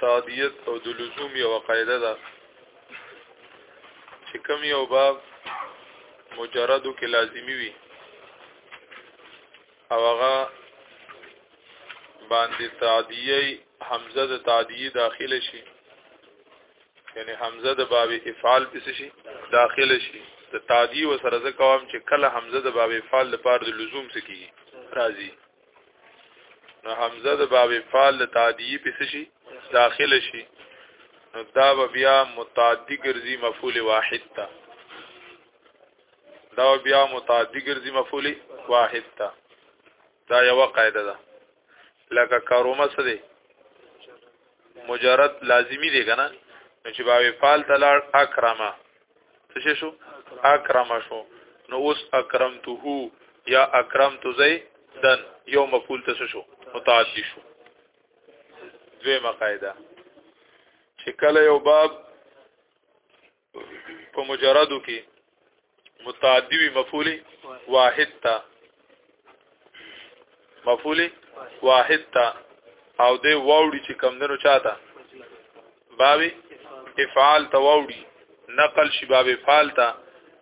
تعدیت او د لزوم یو قاعده ده چې کم یو باب مجردو کې لازمی وي او هغه باندې تعدیه حمزه د تعدیه داخله شي یعنی حمزه د باب افعال پس شي داخله شي د تعدیه وسره ځکه کوم چې کله حمزه د باب افعال لپاره د لزوم سکی راځي نو حمزه د باب فعل د تعدیه پس شي داخل شي نو دا بیا متعدی ګرځي مفعول واحد تا دا بیا متعدی ګرځي مفعول واحد تا دا یو قاعده ده لکه کارومه سره مجرد لازمی دی کنه چې باب فعل تلار اکرمه څه شو اکرمه شو نو اوس اکرمته یا اکرمت زیدن یو مفعول ته شو متعدی شو دویمه قاعده چې کله یو باب په مجردو کې متعدی وی مفعول واحد تا مفعول واحد تا او د واوړي چې کم دنو چاته باب افعال ته واوړي نقل شي باب افعال ته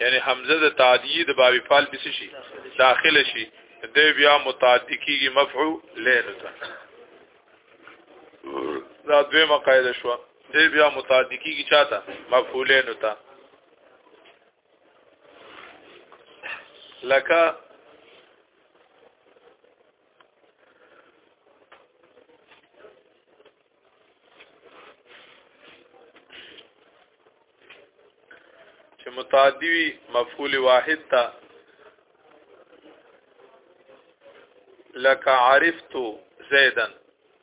یعنی حمزه د تعدیه د باب افعال بس شي داخل شي د بیا متعدی کیږي مفعول لین ته دا دویمه قاعده شوه دی بیا متعدی کیږي چاته مفعولین ته لکه چې متعدی وي مفعول واحد ته لکه عرفت زیدن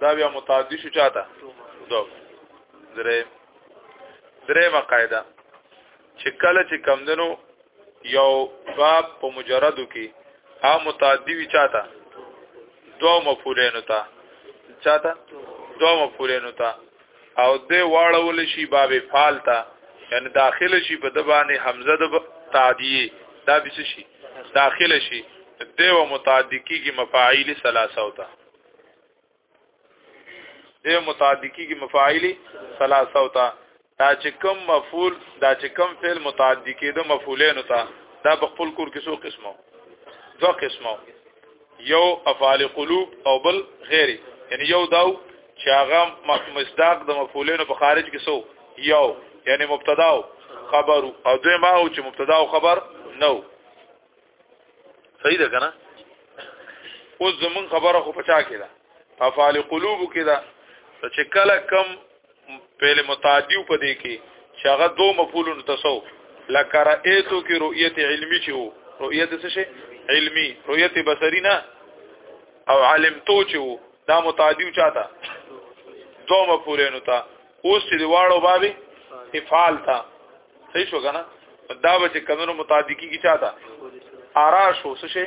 دا بیا متعدی شو چاته دو درې درې مقاعده چې کله چې کمندنو یو باب په مجردو کې ها متعدی وی چاته دو مفعولین تا چاته دو مفعولین تا او د واړول شي باب فعال تا یعنی داخله شي په د باندې حمزه د تعدیه دا بس شي داخله شي دیو متعدی کیږي مفاعیل ثلاثه وتا دیو متعدی کیږي مفاعیل ثلاثه وتا دا چې کوم مفعول دا چې کوم فعل متعدی کیده مفعولین وتا دا په خپل کور کې څو قسمه دو قسمه یو افعال قلوب او بل غیر یعنی یو داو چې هغه مصداق د مفعولینو په خارج کې سو یو یعنی مبتدا او خبر او دویم او چې مبتدا او خبر نو صحیح ده کنه اوس زمون خبره خو پچا کېده افعال قلوب کې ده چې کله کم فعل متعدی په دې کې چې هغه دوه مفعولون تسو لکه رأیتو کې رؤیت علمی چې وو رؤیت څه شي علمی رؤیت بصری نه او علمتو چې وو دا متعدی چاته دوه مفعولون ته اوس چې دی واړو بابي افعال ته صحیح شو کنه دا به چې کمنو متعدی کی چاته آرا شو څه شي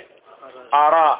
آرا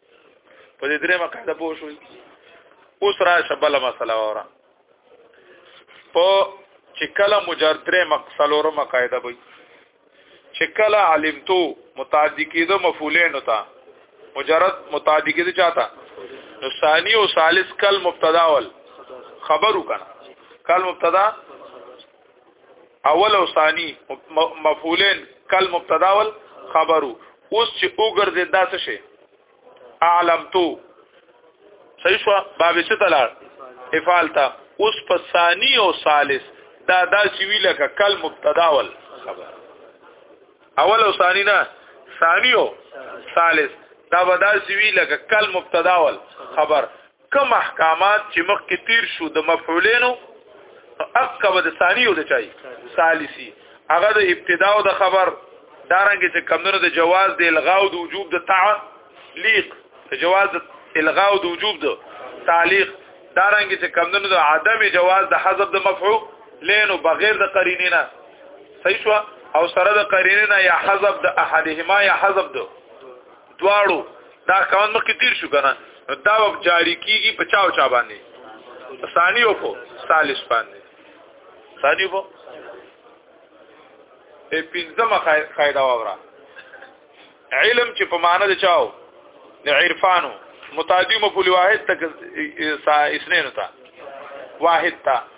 په دې درېمه قاعده پوه شو اوس را شبله مسله وره په چې کله مجرد درې مقصلورو مقاعده وي چې کله علمتو متعدی کېدو مفعولین وتا مجرد متعدی کېدو چاته نو ثانی او ثالث کل مبتدا ول خبرو کنه کل مبتدا اول او ثانی مفعولین کل مبتدا ول خبرو اوس چې وګرځي دا څه شي اعلم تو صحیح شو باب څه تلار افعال تا اوس په ثانی او ثالث دا دا چې وی لکه کل مبتدا ول خبر اول او ثانی نه ثانی او ثالث دا ودا چې وی لکه کل مبتدا ول خبر کوم احکامات چې مخکې تیر شو د مفعولینو اقب د ثانی او د چای ثالثي هغه د ابتدا او د خبر دارنګ چې کمنو د جواز د الغاء او د وجوب د تعلیق د جواز د الغاء او د وجوب د تعلیق دارنګ چې کمنو د عدم جواز د حذف د مفعول لینو بغیر د قرینه نه صحیح شو او سره د قرینه نه یا حذف د احدهما یا حذف د دواړو دا احکامات مخکې تیر شو کنه نو دا وب جاری کیږي په چاو چا باندې ثانی او په ثالث باندې ثانی په په پنځمه قاعده وره علم چې په معنی د چاو د عرفانو متعدی مفعول واحد تک اسنین تا واحد تا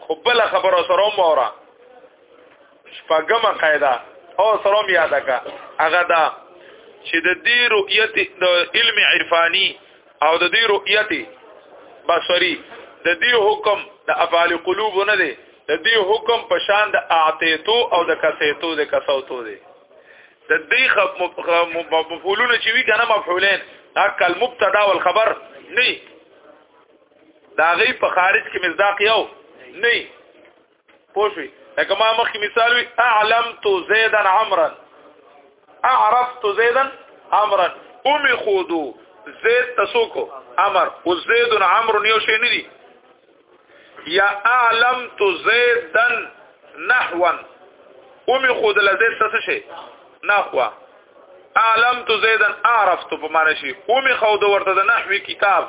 خو بل خبره سره مورا شپږم قاعده او سره یاد کا هغه دا چې د دې رؤیت د علم عرفانی او د دې رؤیت بصری د دې حکم د افعال قلوب نه دی د دې حکم په شان د اعتیتو او د کسیتو د کسوتو دی د دې خب مفعولونه چې وی کنه مفعولین دا کل مبتدا والخبر نه دا غي په خارج کې مصداق یو نه پوښوي لکه ما مخکې مثال وی اعلمت زیدا عمرا اعرفت زیدا عمرا امي خودو زید تسوکو امر او زید عمرو یو شی نه دي یا اعلمت زیدا نحوا امي خود لزید تاسو شي نحوا اعلمت زیدا اعرفت په معنی شي امي خود ورته د نحوي کتاب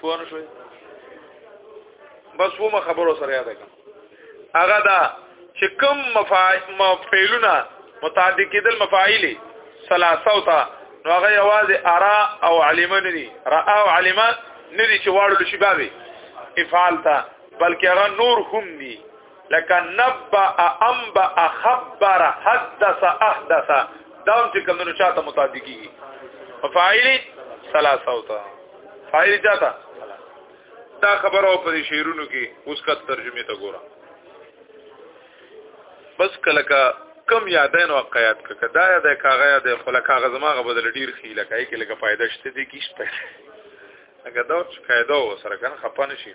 پوه نه شوي بس ومه خبرو سره یاد کړم هغه دا چې کوم مفعولونه متعدد کېدل مفاعیل ثلاثه او تا نو هغه یوازې ارا او علم نه دي را او علم نه دي چې واړو شي بابي افعال تا بلکې هغه نور هم دي لکه نبا انبا خبر حدث احدث دا هم چې کومو چاته متعدی کیږي فاعلی ثلاثه او تا فاعلی چاته دا خبرو په شعرونو کې اوس کا ترجمه ته ګورم بس کله کا کم یادین واقعیات ککه دا یاد کاغه یاد خلک هغه زماغه بدل ډیر خیله کوي کې لکه فائدہ شته دي کیش په هغه دا چې قاعده و سره کنه خپانه شي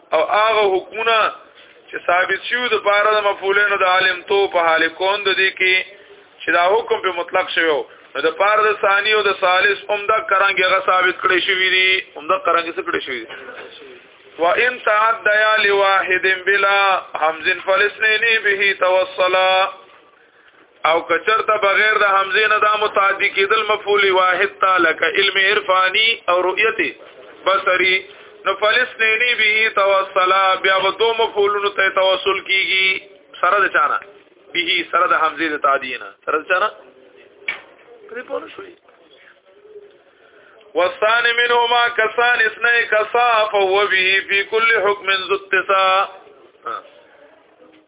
او هغه حکمونه چې ثابت شوی د پاره د مفعولینو د عالم تو په حال کون د دې کې چې دا حکم په مطلق شوی نو د پاره د ثانی او د ثالث هم دا کرانګي هغه ثابت کړی شوی دی هم دا کرانګي څه کړی شوی دی و ان تعدیا لواحد بلا حمز فلسنین به توصلا او کچرته بغیر د حمزه نه دا متعدی کېدل مفعول واحد تا لک علم عرفانی او رؤیت بصری نو فلسطینی به توسل بیا و دو مفعولونو ته توسل کیږي سره د چانه به سره د حمزه د تعدینا سره د چانه پرې پونه شوې والثان منهما كسان اثنين كصاف وبه في كل حكم ذو اتساع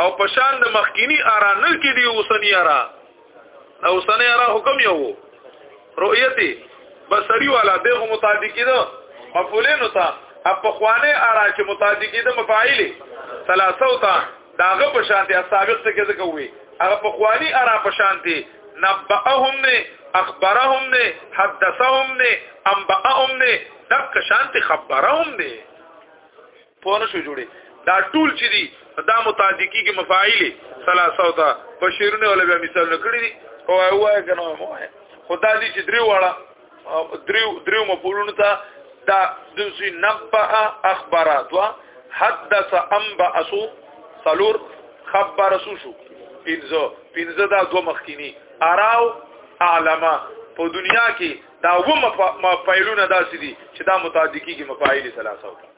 او پشان د مخکینی ارا نه کې دی اوسنی ارا اوسنی ارا حکم یو رؤیتی بصری والا دغه مطابقی ده مفعولین ته په خوانه ارا چې مطابقی ده مفاعل ثلاثه ته داغه په شان دي سابق څه کې ځکه وي هغه په خواني ارا په شان دي نبأهم نه اخبرهم نه حدثهم نه انبأهم نه دک شان ته خبرهم نه په نه شو جوړي دا ټول چې دي دا متعدی کیږي مفاعیل ثلاثه او تا په شعرونه ولا بیا مثال نکړي دي او وای کنه مو خدا دې چې دریو واړه دریو دریو مفعولونه تا دا دسی نبأ اخبارات وا حدث انبأ اسو سلور خبر اسو شو پینځه پینځه دا دوه مخکینی اراو علما په دنیا کې دا و مفعولونه داسې دي چې دا متعدی کیږي مفاعیل ثلاثه او تا